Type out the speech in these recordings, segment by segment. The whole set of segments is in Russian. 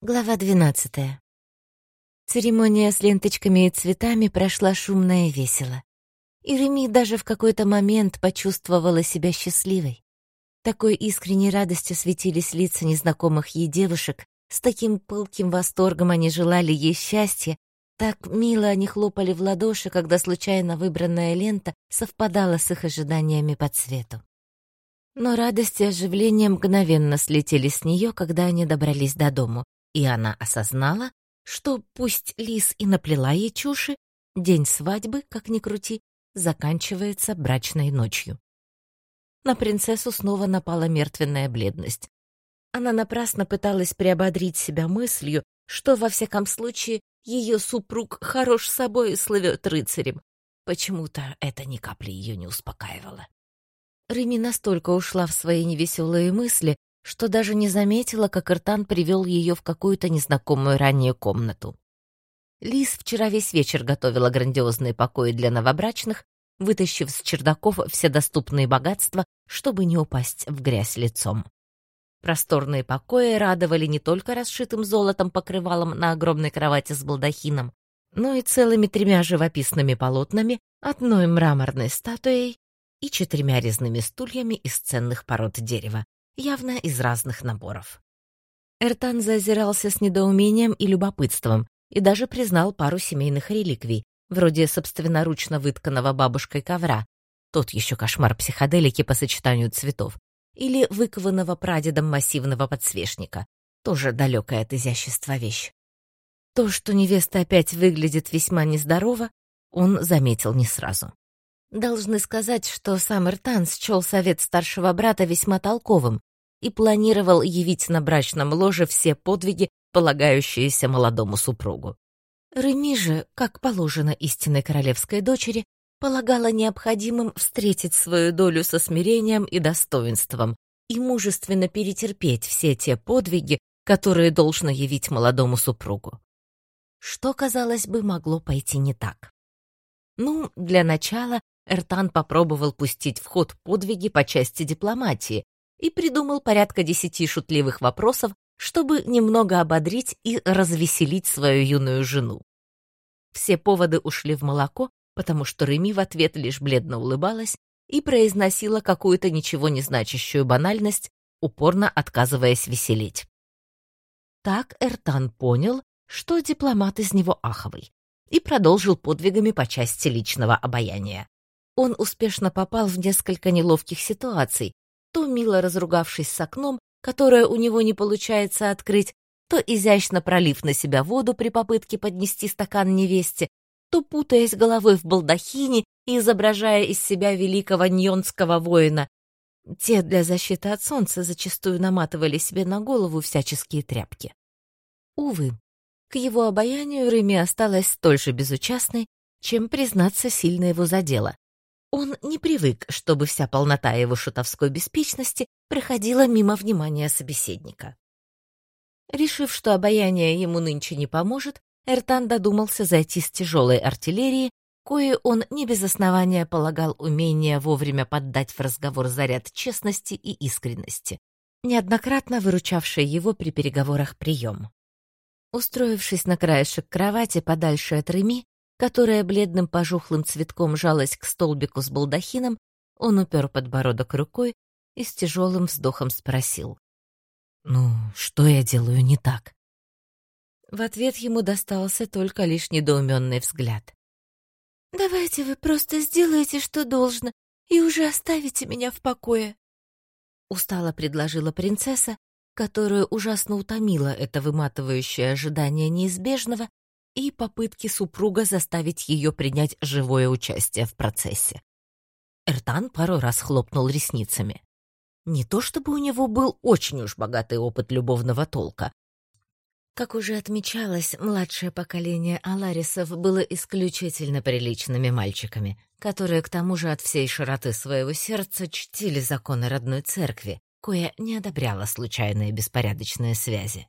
Глава 12. Церемония с ленточками и цветами прошла шумно и весело. И Реми даже в какой-то момент почувствовала себя счастливой. Такой искренней радостью светились лица незнакомых ей девушек, с таким пылким восторгом они желали ей счастья, так мило они хлопали в ладоши, когда случайно выбранная лента совпадала с их ожиданиями по цвету. Но радость и оживление мгновенно слетели с нее, когда они добрались до дому, и она осознала, что пусть Лис и наплела ей чуши, день свадьбы, как ни крути, заканчивается брачной ночью. На принцессу снова напала мертвенная бледность. Она напрасно пыталась приободрить себя мыслью, что, во всяком случае, ее супруг хорош собой и слывет рыцарем. Почему-то это ни капли ее не успокаивало. Реми настолько ушла в свои невеселые мысли, что даже не заметила, как Иртан привел ее в какую-то незнакомую ранее комнату. Лис вчера весь вечер готовила грандиозные покои для новобрачных, вытащив с чердаков все доступные богатства, чтобы не упасть в грязь лицом. Просторные покои радовали не только расшитым золотом покрывалом на огромной кровати с балдахином, но и целыми тремя живописными полотнами, одной мраморной статуей и четырьмя резными стульями из ценных пород дерева, явно из разных наборов. Эртан зазирался с недоумением и любопытством и даже признал пару семейных реликвий, вроде собственноручно вытканного бабушкой ковра, тот еще кошмар психоделики по сочетанию цветов, или выкованного прадедом массивного подсвечника, тоже далекая от изящества вещь. То, что невеста опять выглядит весьма нездорово, он заметил не сразу. Должны сказать, что сам Эртан счел совет старшего брата весьма толковым и планировал явить на брачном ложе все подвиги, полагающиеся молодому супругу. Реми же, как положено истинной королевской дочери, полагала необходимым встретить свою долю со смирением и достоинством и мужественно перетерпеть все те подвиги, которые должно явить молодому супругу. Что, казалось бы, могло пойти не так? Ну, для начала Эртан попробовал пустить в ход подвиги по части дипломатии, и придумал порядка десяти шутливых вопросов, чтобы немного ободрить и развеселить свою юную жену. Все поводы ушли в молоко, потому что Реми в ответ лишь бледно улыбалась и произносила какую-то ничего не значащую банальность, упорно отказываясь веселить. Так Эртан понял, что дипломат из него аховый, и продолжил подвигами по части личного обаяния. Он успешно попал в несколько неловких ситуаций, то мило разругавшись с окном, которое у него не получается открыть, то изящно пролив на себя воду при попытке поднести стакан невесте, то путаясь головой в балдахине и изображая из себя великого ньонского воина. Те для защиты от солнца зачастую наматывали себе на голову всяческие тряпки. Увы, к его обаянию Реми осталась столь же безучастной, чем, признаться, сильно его задело. Он не привык, чтобы вся полнота его шутовской беспечности проходила мимо внимания собеседника. Решив, что обаяние ему нынче не поможет, Эртан додумался зайти с тяжелой артиллерии, кое он не без основания полагал умение вовремя поддать в разговор заряд честности и искренности, неоднократно выручавший его при переговорах прием. Устроившись на краешек кровати подальше от Реми, которая бледным пожухлым цветком жалась к столбику с балдахином, он упер подбородок рукой и с тяжелым вздохом спросил. «Ну, что я делаю не так?» В ответ ему достался только лишь недоуменный взгляд. «Давайте вы просто сделаете, что должно, и уже оставите меня в покое», — устало предложила принцесса, которую ужасно утомило это выматывающее ожидание неизбежного и попытки супруга заставить ее принять живое участие в процессе. Эртан пару раз хлопнул ресницами. Не то чтобы у него был очень уж богатый опыт любовного толка. Как уже отмечалось, младшее поколение Аларисов было исключительно приличными мальчиками, которые к тому же от всей широты своего сердца чтили законы родной церкви, кое не одобряла случайные беспорядочные связи.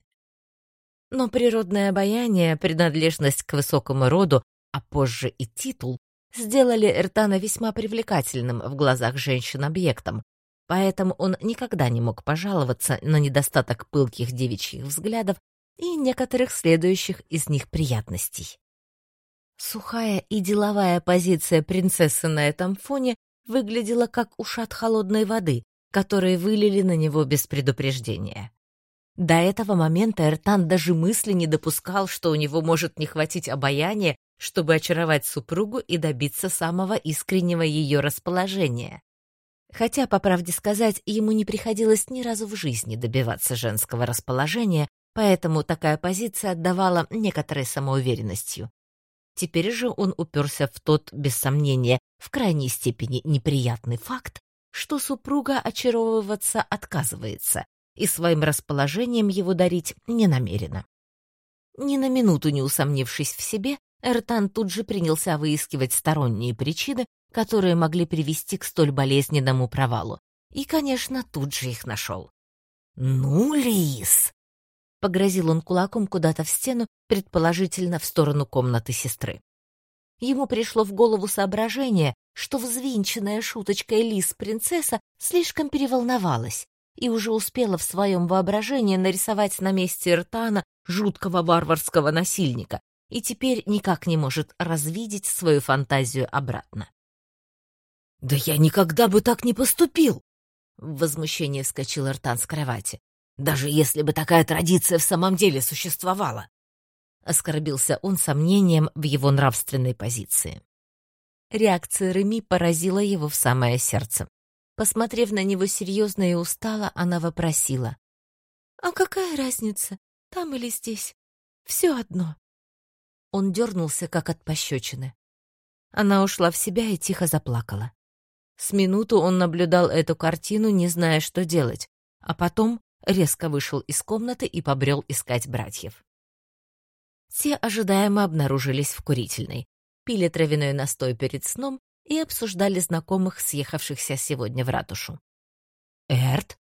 Но природное обаяние, принадлежность к высокому роду, а позже и титул, сделали Эртана весьма привлекательным в глазах женщин-объектом, поэтому он никогда не мог пожаловаться на недостаток пылких девичьих взглядов и некоторых следующих из них приятностей. Сухая и деловая позиция принцессы на этом фоне выглядела как ушат холодной воды, которые вылили на него без предупреждения. До этого момента Эртан даже мысли не допускал, что у него может не хватить обаяния, чтобы очаровать супругу и добиться самого искреннего ее расположения. Хотя, по правде сказать, ему не приходилось ни разу в жизни добиваться женского расположения, поэтому такая позиция отдавала некоторой самоуверенностью. Теперь же он уперся в тот, без сомнения, в крайней степени неприятный факт, что супруга очаровываться отказывается и своим расположением его дарить не намерена. Ни на минуту не усомнившись в себе, Эртан тут же принялся выискивать сторонние причины, которые могли привести к столь болезненному провалу. И, конечно, тут же их нашел. «Ну, Лис!» — погрозил он кулаком куда-то в стену, предположительно в сторону комнаты сестры. Ему пришло в голову соображение, что взвинченная шуточкой лис-принцесса слишком переволновалась и уже успела в своем воображении нарисовать на месте Иртана жуткого варварского насильника и теперь никак не может развидеть свою фантазию обратно. «Да я никогда бы так не поступил!» В возмущении вскочил Иртан с кровати. «Даже если бы такая традиция в самом деле существовала!» Оскорбился он сомнением в его нравственной позиции. Реакция Реми поразила его в самое сердце. Посмотрев на него серьезно и устало, она вопросила. «А какая разница, там или здесь? Все одно». Он дернулся, как от пощечины. Она ушла в себя и тихо заплакала. С минуту он наблюдал эту картину, не зная, что делать, а потом резко вышел из комнаты и побрел искать братьев. Все ожидаемо обнаружились в курительной, пили травяной настой перед сном и обсуждали знакомых, съехавшихся сегодня в ратушу. «Эрт?»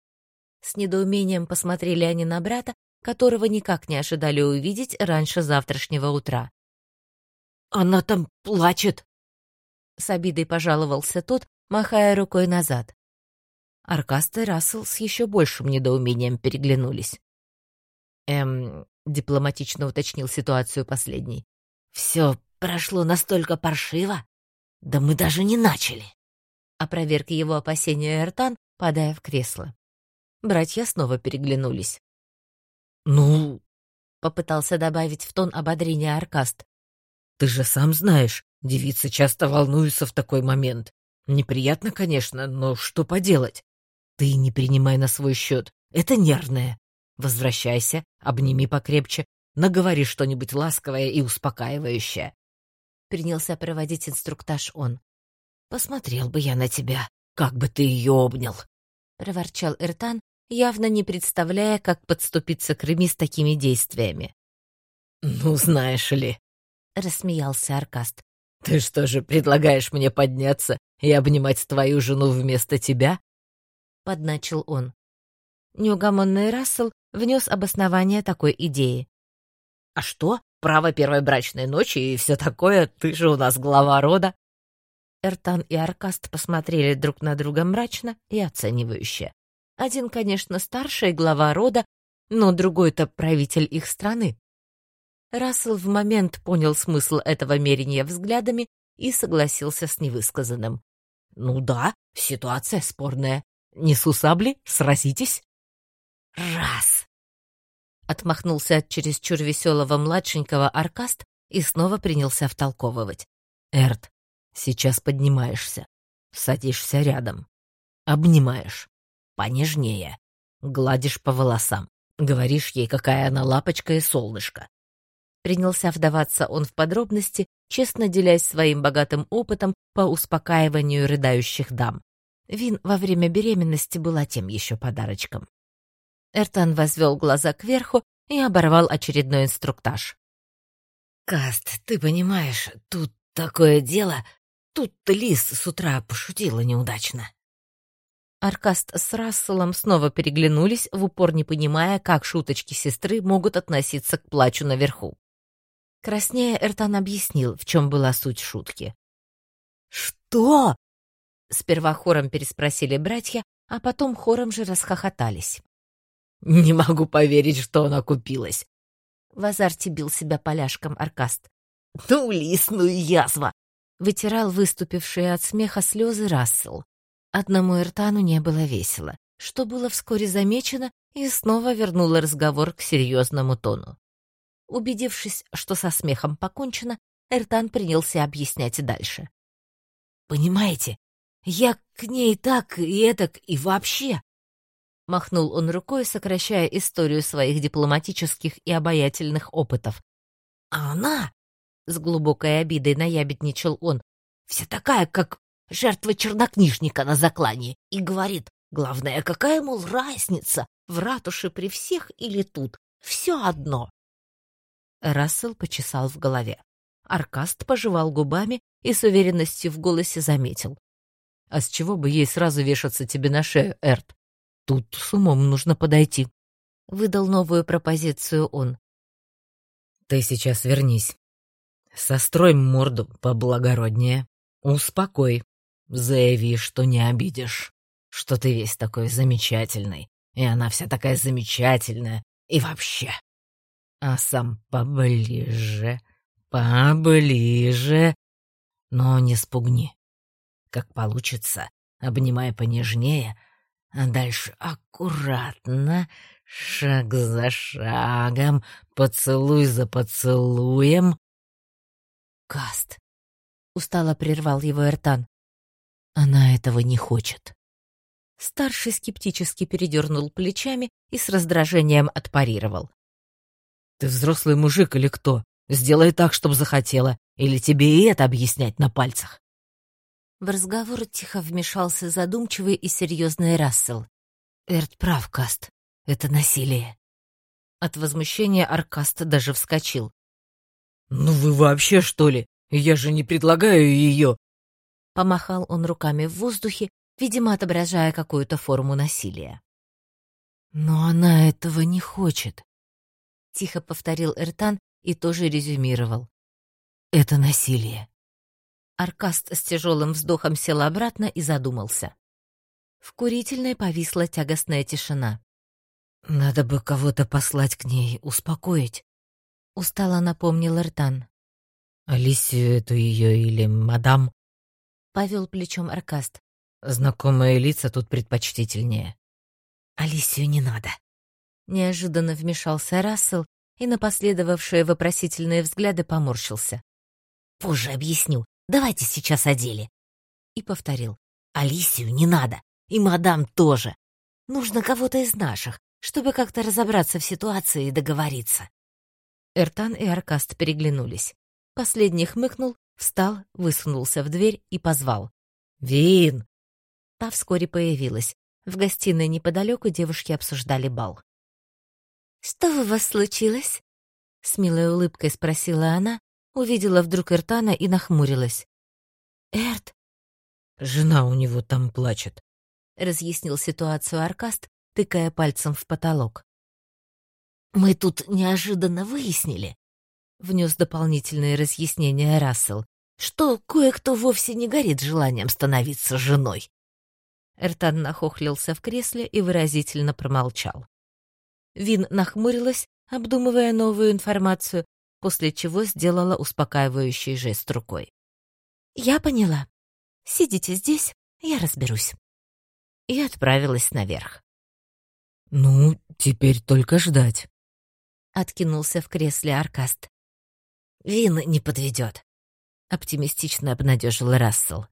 С недоумением посмотрели они на брата, которого никак не ожидали увидеть раньше завтрашнего утра. «Она там плачет!» С обидой пожаловался тот, махая рукой назад. Аркаст и Рассел с еще большим недоумением переглянулись. «Эм...» — дипломатично уточнил ситуацию последний. «Все прошло настолько паршиво? Да мы даже не начали!» Опроверг его опасения Эртан, падая в кресло. Братья снова переглянулись. «Ну...» — попытался добавить в тон ободрения Аркаст. «Ты же сам знаешь, девицы часто волнуются в такой момент. Неприятно, конечно, но что поделать? Ты не принимай на свой счет. Это нервное. Возвращайся, обними покрепче, наговори что-нибудь ласковое и успокаивающее. Принялся проводить инструктаж он. Посмотрел бы я на тебя, как бы ты ее обнял. Проворчал Эртан, явно не представляя, как подступиться к Реми с такими действиями. «Ну, знаешь ли», — рассмеялся Аркаст, — «ты что же предлагаешь мне подняться и обнимать твою жену вместо тебя?» — подначил он. Неугомонный Рассел внес обоснование такой идеи. «А что? Право первой брачной ночи и все такое, ты же у нас глава рода!» Эртан и Аркаст посмотрели друг на друга мрачно и оценивающе. Один, конечно, старший глава рода, но другой-то правитель их страны. Рассел в момент понял смысл этого мерения взглядами и согласился с невысказанным. Ну да, ситуация спорная. Несу сабли, сразитесь. Раз. Отмахнулся от чересчур веселого младшенького Аркаст и снова принялся втолковывать. Эрт, сейчас поднимаешься, садишься рядом, обнимаешь, понежнее, гладишь по волосам, говоришь ей, какая она лапочка и солнышко. Принялся вдаваться он в подробности, честно делясь своим богатым опытом по успокаиванию рыдающих дам. Вин во время беременности была тем еще подарочком. Эртан возвел глаза кверху и оборвал очередной инструктаж. «Каст, ты понимаешь, тут такое дело. Тут Лис с утра пошутила неудачно». Аркаст с Расселом снова переглянулись, в упор не понимая, как шуточки сестры могут относиться к плачу наверху. Краснея, Эртан объяснил, в чем была суть шутки. «Что?» Сперва хором переспросили братья, а потом хором же расхохотались. «Не могу поверить, что она купилась. В азарте бил себя поляшком Аркаст. «Ну, лисную язва!» Вытирал выступившие от смеха слезы Рассел. Одному Эртану не было весело, что было вскоре замечено и снова вернуло разговор к серьезному тону. Убедившись, что со смехом покончено, Эртан принялся объяснять дальше. «Понимаете, я к ней так и этак и вообще...» Махнул он рукой, сокращая историю своих дипломатических и обаятельных опытов. «А она...» — с глубокой обидой наябедничал он. «Вся такая, как жертва чернокнижника на заклании, и говорит, главное, какая, мол, разница, в ратуше при всех или тут, все одно». Рассел почесал в голове. Аркаст пожевал губами и с уверенностью в голосе заметил. «А с чего бы ей сразу вешаться тебе на шею, Эрт? Тут с умом нужно подойти». Выдал новую пропозицию он. «Ты сейчас вернись. Сострой морду поблагороднее. Успокой. Заяви, что не обидишь. Что ты весь такой замечательный. И она вся такая замечательная. И вообще. А сам поближе, поближе. Но не спугни. Как получится, обнимай понежнее, а дальше аккуратно, шаг за шагом, поцелуй за поцелуем. Каст. Устало прервал его Эртан. Она этого не хочет. Старший скептически передернул плечами и с раздражением отпарировал. «Ты взрослый мужик или кто? Сделай так, чтобы захотела, или тебе и это объяснять на пальцах». В разговор тихо вмешался задумчивый и серьезный Рассел. «Эрт прав, Каст. Это насилие». От возмущения Аркаст даже вскочил. «Ну вы вообще, что ли? Я же не предлагаю ее!» Помахал он руками в воздухе, видимо, отображая какую-то форму насилия. «Но она этого не хочет», — тихо повторил Эртан и тоже резюмировал. «Это насилие. Аркаст с тяжелым вздохом сел обратно и задумался. В курительной повисла тягостная тишина. «Надо бы кого-то послать к ней, успокоить», — устало напомнил Эртан. «Алисию эту ее или мадам?» — повел плечом Аркаст. «Знакомые лица тут предпочтительнее». «Алисию не надо», — неожиданно вмешался Рассел и на последовавшие вопросительные взгляды поморщился. «Позже объясню. Давайте сейчас о деле. И повторил. Алисию не надо. И мадам тоже. Нужно кого-то из наших, чтобы как-то разобраться в ситуации и договориться. Эртан и Аркаст переглянулись. Последний хмыкнул, встал, высунулся в дверь и позвал. «Вин!» Та вскоре появилась. В гостиной неподалеку девушки обсуждали бал. «Что у вас случилось?» С милой улыбкой спросила она, увидела вдруг Эртана и нахмурилась. «Эрт!» «Жена у него там плачет», — разъяснил ситуацию Аркаст, тыкая пальцем в потолок. «Мы тут неожиданно выяснили», — внес дополнительные разъяснения Рассел, «что кое-кто вовсе не горит желанием становиться женой». Эртан нахохлился в кресле и выразительно промолчал. Вин нахмурилась, обдумывая новую информацию, после чего сделала успокаивающий жест рукой. «Я поняла. Сидите здесь, я разберусь». И отправилась наверх. «Ну, теперь только ждать», — откинулся в кресле Аркаст. «Вин не подведет», — оптимистично обнадежил Рассел.